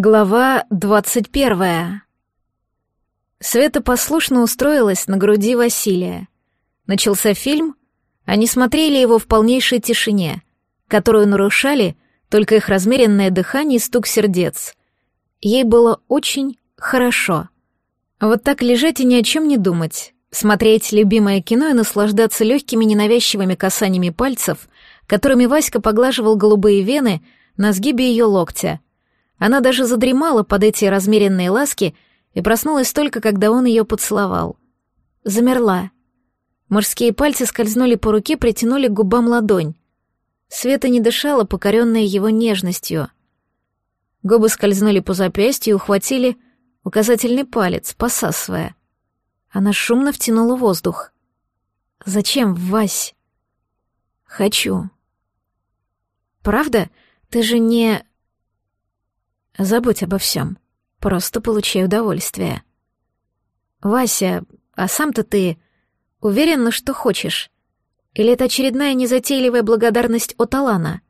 Глава двадцать первая. Света послушно устроилась на груди Василия. Начался фильм, они смотрели его в полнейшей тишине, которую нарушали только их размеренное дыхание и стук сердец. Ей было очень хорошо. Вот так лежать и ни о чем не думать, смотреть любимое кино и наслаждаться легкими ненавязчивыми касаниями пальцев, которыми Васька поглаживал голубые вены на сгибе ее локтя — она даже задремала под эти размеренные ласки и проснулась только, когда он ее поцеловал. Замерла. Мужские пальцы скользнули по руке, притянули к губам ладонь. Света не дышала, покоренная его нежностью. Губы скользнули по запястью и ухватили указательный палец, посасывая. Она шумно втянула воздух. «Зачем, Вась?» «Хочу». «Правда? Ты же не...» Забудь обо всем. Просто получай удовольствие. Вася, а сам-то ты уверен, что хочешь? Или это очередная незатейливая благодарность от Алана?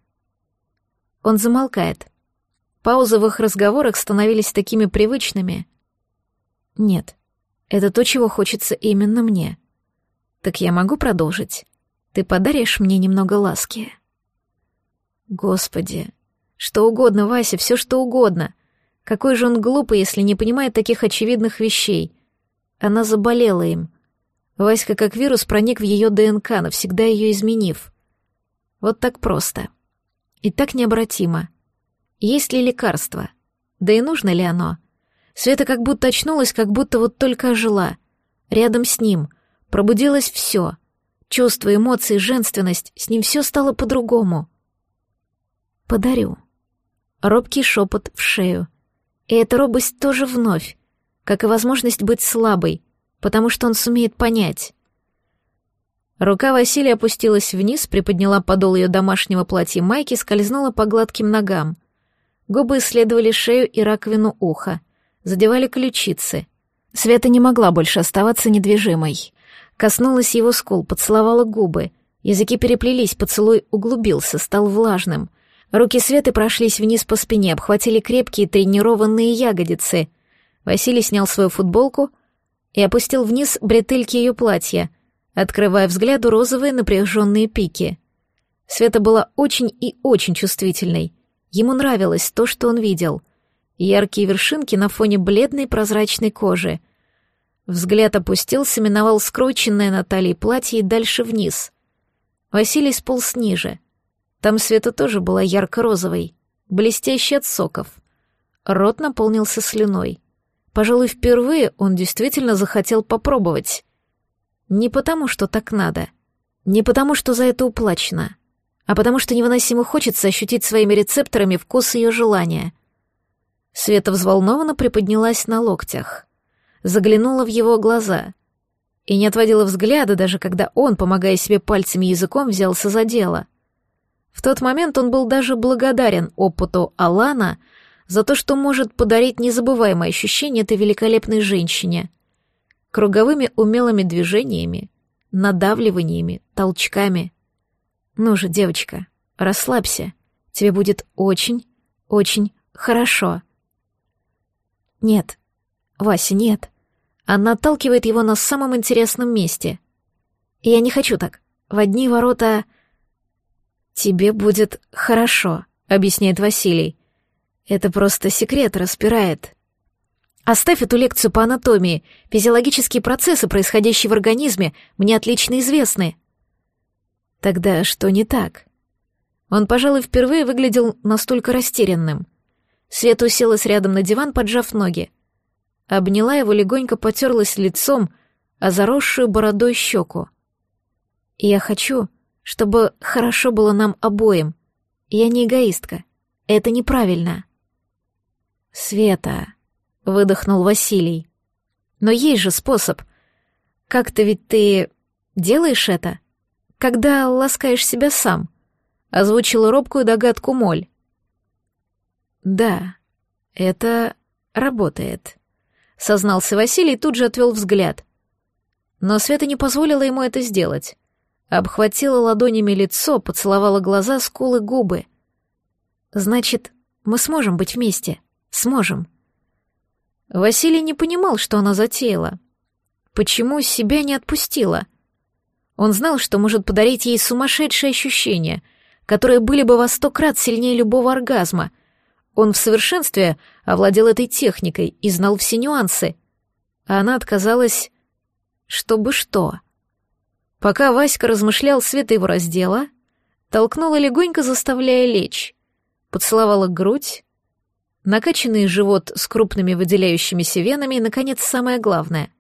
Он замолкает. Паузы в их разговорах становились такими привычными. Нет, это то, чего хочется именно мне. Так я могу продолжить? Ты подаришь мне немного ласки? Господи, что угодно, Вася, все что угодно. Какой же он глупый, если не понимает таких очевидных вещей. Она заболела им. Васька как вирус проник в ее ДНК, навсегда ее изменив. Вот так просто. И так необратимо. Есть ли лекарство? Да и нужно ли оно? Света как будто очнулась, как будто вот только ожила. Рядом с ним. Пробудилось все. Чувства, эмоции, женственность. С ним все стало по-другому. Подарю. Робкий шепот в шею. И эта робость тоже вновь, как и возможность быть слабой, потому что он сумеет понять. Рука Василия опустилась вниз, приподняла подол ее домашнего платья майки, скользнула по гладким ногам. Губы исследовали шею и раковину уха, задевали ключицы. Света не могла больше оставаться недвижимой. Коснулась его скул, поцеловала губы. Языки переплелись, поцелуй углубился, стал влажным — Руки Светы прошлись вниз по спине, обхватили крепкие тренированные ягодицы. Василий снял свою футболку и опустил вниз бретельки ее платья, открывая взгляду розовые напряженные пики. Света была очень и очень чувствительной. Ему нравилось то, что он видел. Яркие вершинки на фоне бледной прозрачной кожи. Взгляд опустился, миновал скрученное на талии платье и дальше вниз. Василий сполз ниже — там Света тоже была ярко-розовой, блестящей от соков. Рот наполнился слюной. Пожалуй, впервые он действительно захотел попробовать. Не потому, что так надо. Не потому, что за это уплачено. А потому, что невыносимо хочется ощутить своими рецепторами вкус ее желания. Света взволнованно приподнялась на локтях. Заглянула в его глаза. И не отводила взгляда, даже когда он, помогая себе пальцами и языком, взялся за дело — в тот момент он был даже благодарен опыту Алана за то, что может подарить незабываемое ощущение этой великолепной женщине. Круговыми умелыми движениями, надавливаниями, толчками. Ну же, девочка, расслабься. Тебе будет очень, очень хорошо. Нет, Вася, нет. Она отталкивает его на самом интересном месте. Я не хочу так. В одни ворота «Тебе будет хорошо», — объясняет Василий. «Это просто секрет распирает». «Оставь эту лекцию по анатомии. Физиологические процессы, происходящие в организме, мне отлично известны». «Тогда что не так?» Он, пожалуй, впервые выглядел настолько растерянным. Света уселась рядом на диван, поджав ноги. Обняла его, легонько потерлась лицом, а заросшую бородой щеку. «Я хочу, чтобы хорошо было нам обоим. Я не эгоистка. Это неправильно. Света, выдохнул Василий. Но есть же способ. Как-то ведь ты делаешь это, когда ласкаешь себя сам, озвучила робкую догадку Моль. Да, это работает, сознался Василий и тут же отвел взгляд. Но Света не позволила ему это сделать. Обхватила ладонями лицо, поцеловала глаза, скулы, губы. «Значит, мы сможем быть вместе, Сможем. Василий не понимал, что она затеяла. Почему себя не отпустила? Он знал, что может подарить ей сумасшедшие ощущения, которые были бы во сто крат сильнее любого оргазма. Он в совершенстве овладел этой техникой и знал все нюансы. А она отказалась... Чтобы что? Пока Васька размышлял, Света его раздела, толкнула легонько, заставляя лечь, поцеловала грудь, накачанный живот с крупными выделяющимися венами и, наконец, самое главное,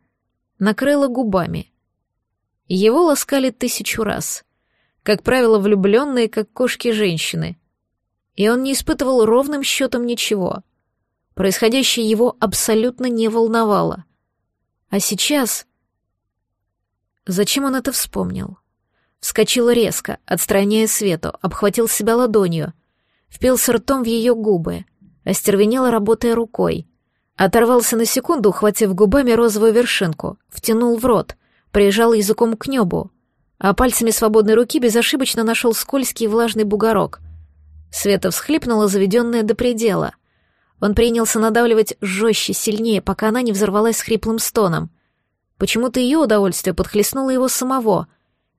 накрыла губами. Его ласкали тысячу раз, как правило, влюбленные, как кошки-женщины, и он не испытывал ровным счетом ничего. Происходящее его абсолютно не волновало. А сейчас... Зачем он это вспомнил? Вскочил резко, отстраняя Свету, обхватил себя ладонью, впился ртом в ее губы — остервенело работая рукой. Оторвался на секунду, ухватив губами розовую вершинку, втянул в рот, прижал языком к небу, а пальцами свободной руки безошибочно нашел скользкий влажный бугорок. Света всхлипнула, заведенная до предела. Он принялся надавливать жестче, сильнее, пока она не взорвалась с хриплым стоном. Почему-то ее удовольствие подхлестнуло его самого.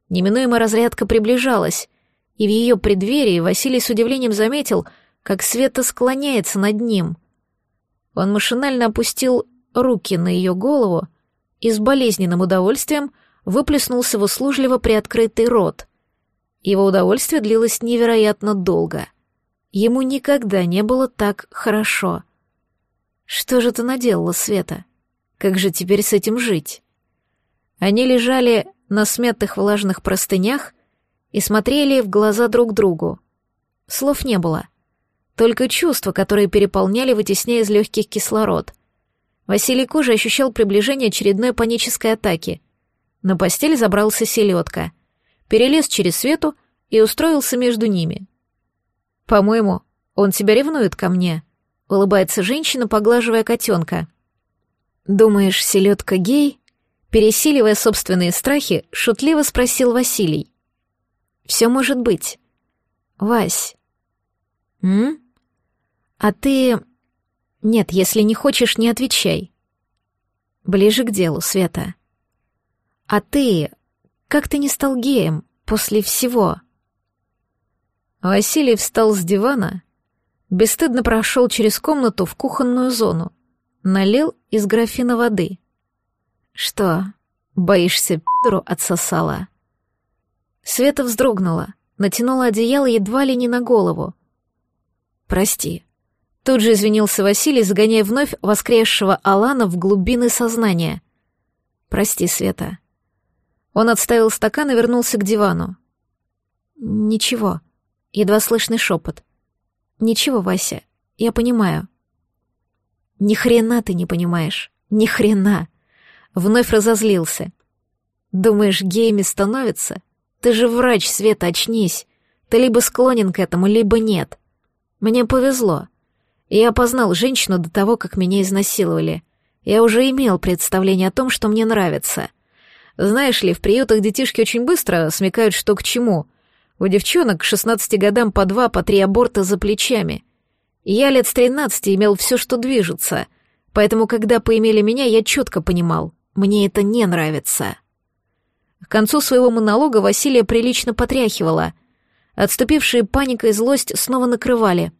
Неминуемо разрядка приближалась, и в ее преддверии Василий с удивлением заметил — как Света склоняется над ним. Он машинально опустил руки на ее голову и с болезненным удовольствием выплеснулся в услужливо приоткрытый рот. Его удовольствие длилось невероятно долго. Ему никогда не было так хорошо. Что же ты наделала, Света? Как же теперь с этим жить? Они лежали на смятых влажных простынях и смотрели в глаза друг другу. Слов не было — только чувства, которые переполняли, вытесняя из легких кислород. Василий кожей ощущал приближение очередной панической атаки. На постель забрался селедка, перелез через свету и устроился между ними. «По-моему, он тебя ревнует ко мне», — улыбается женщина, поглаживая котенка. «Думаешь, селедка гей?» Пересиливая собственные страхи, шутливо спросил Василий. «Все может быть». «Вась». «М?» «А ты...» «Нет, если не хочешь, не отвечай». «Ближе к делу, Света». «А ты... Как ты не стал геем после всего?» Василий встал с дивана, бесстыдно прошел через комнату в кухонную зону, налил из графина воды. «Что, боишься, пидору отсосала?» Света вздрогнула, натянула одеяло едва ли не на голову. «Прости», Тут же извинился Василий, загоняя вновь воскресшего Алана в глубины сознания. «Прости, Света». Он отставил стакан и вернулся к дивану. «Ничего», — едва слышный шепот. «Ничего, Вася, я понимаю». «Ни хрена ты не понимаешь, ни хрена!» Вновь разозлился. «Думаешь, геями становится? Ты же врач, Света, очнись. Ты либо склонен к этому, либо нет. Мне повезло. Я опознал женщину до того, как меня изнасиловали. Я уже имел представление о том, что мне нравится. Знаешь ли, в приютах детишки очень быстро смекают, что к чему. У девчонок к 16 годам по два, по три аборта за плечами. Я лет с 13 имел все, что движется. Поэтому, когда поимели меня, я четко понимал, мне это не нравится. К концу своего монолога Василия прилично потряхивала. Отступившие паника и злость снова накрывали —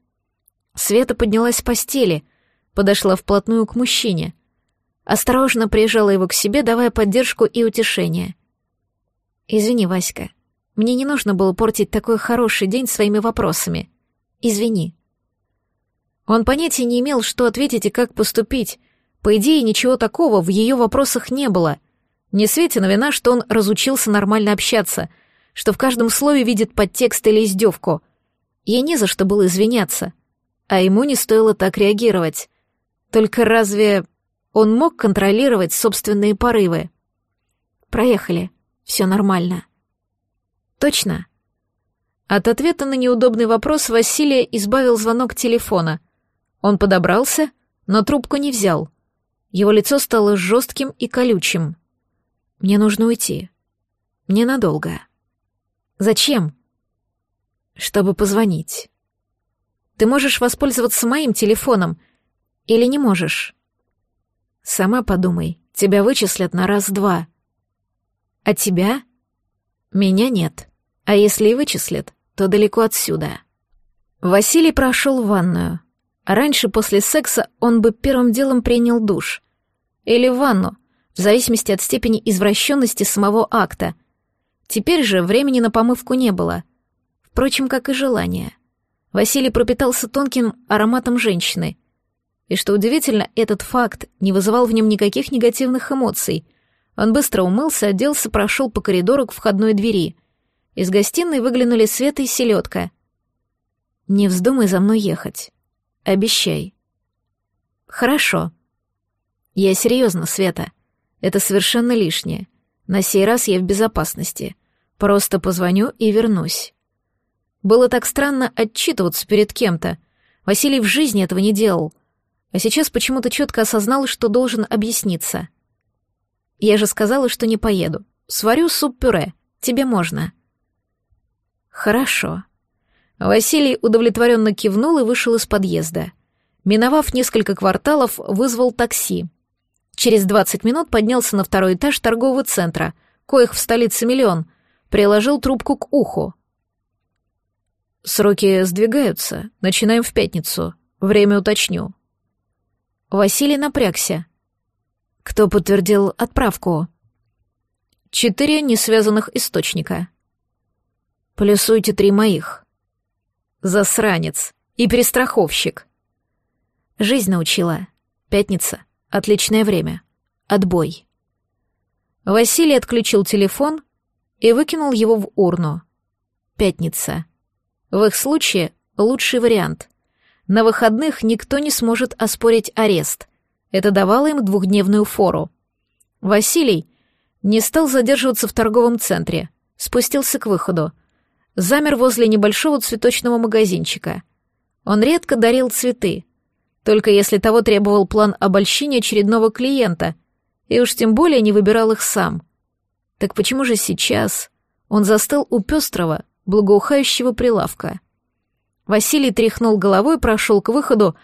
Света поднялась с постели, подошла вплотную к мужчине. Осторожно прижала его к себе, давая поддержку и утешение. «Извини, Васька, мне не нужно было портить такой хороший день своими вопросами. Извини». Он понятия не имел, что ответить и как поступить. По идее, ничего такого в ее вопросах не было. Не Светина вина, что он разучился нормально общаться, что в каждом слове видит подтекст или издевку. Ей не за что было извиняться а ему не стоило так реагировать. Только разве он мог контролировать собственные порывы? Проехали, все нормально. Точно? От ответа на неудобный вопрос Василия избавил звонок телефона. Он подобрался, но трубку не взял. Его лицо стало жестким и колючим. «Мне нужно уйти. Ненадолго». «Зачем?» «Чтобы позвонить». Ты можешь воспользоваться моим телефоном. Или не можешь? Сама подумай, тебя вычислят на раз-два. А тебя? Меня нет. А если и вычислят, то далеко отсюда. Василий прошел в ванную. Раньше после секса он бы первым делом принял душ. Или ванну, в зависимости от степени извращенности самого акта. Теперь же времени на помывку не было. Впрочем, как и желания. Василий пропитался тонким ароматом женщины. И что удивительно, этот факт не вызывал в нем никаких негативных эмоций. Он быстро умылся, оделся, прошел по коридору к входной двери. Из гостиной выглянули Света и Селедка. «Не вздумай за мной ехать. Обещай». «Хорошо». «Я серьезно, Света. Это совершенно лишнее. На сей раз я в безопасности. Просто позвоню и вернусь». Было так странно отчитываться перед кем-то. Василий в жизни этого не делал. А сейчас почему-то четко осознал, что должен объясниться. Я же сказала, что не поеду. Сварю суп-пюре. Тебе можно. Хорошо. Василий удовлетворенно кивнул и вышел из подъезда. Миновав несколько кварталов, вызвал такси. Через 20 минут поднялся на второй этаж торгового центра, коих в столице миллион, приложил трубку к уху. Сроки сдвигаются. Начинаем в пятницу. Время уточню. Василий напрягся. Кто подтвердил отправку? Четыре несвязанных источника. Плюсуйте три моих. Засранец и перестраховщик. Жизнь научила. Пятница. Отличное время. Отбой. Василий отключил телефон и выкинул его в урну. Пятница. В их случае лучший вариант. На выходных никто не сможет оспорить арест. Это давало им двухдневную фору. Василий не стал задерживаться в торговом центре, спустился к выходу. Замер возле небольшого цветочного магазинчика. Он редко дарил цветы, только если того требовал план обольщения очередного клиента, и уж тем более не выбирал их сам. Так почему же сейчас он застыл у пестрого, благоухающего прилавка. Василий тряхнул головой, прошел к выходу,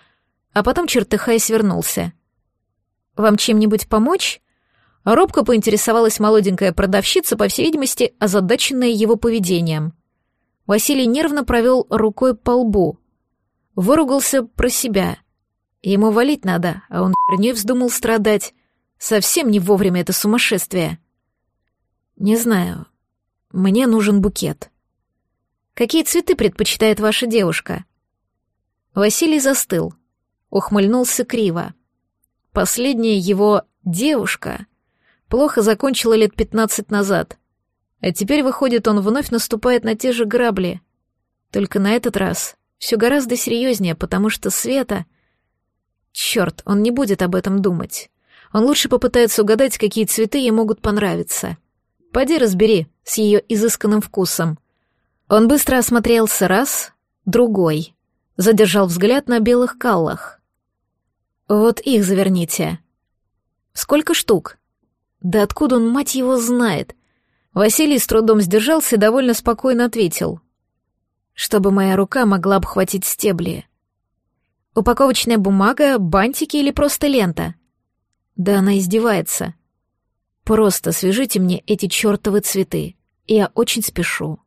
а потом, чертыхаясь, вернулся. «Вам чем-нибудь помочь?» Робко поинтересовалась молоденькая продавщица, по всей видимости, озадаченная его поведением. Василий нервно провел рукой по лбу. Выругался про себя. Ему валить надо, а он херней вздумал страдать. Совсем не вовремя это сумасшествие. «Не знаю. Мне нужен букет». Какие цветы предпочитает ваша девушка?» Василий застыл, ухмыльнулся криво. Последняя его девушка плохо закончила лет пятнадцать назад, а теперь, выходит, он вновь наступает на те же грабли. Только на этот раз все гораздо серьезнее, потому что Света... Черт, он не будет об этом думать. Он лучше попытается угадать, какие цветы ей могут понравиться. Поди разбери с ее изысканным вкусом. Он быстро осмотрелся раз, другой, задержал взгляд на белых каллах. «Вот их заверните». «Сколько штук?» «Да откуда он, мать его, знает?» Василий с трудом сдержался и довольно спокойно ответил. «Чтобы моя рука могла обхватить стебли». «Упаковочная бумага, бантики или просто лента?» «Да она издевается». «Просто свяжите мне эти чертовы цветы. Я очень спешу».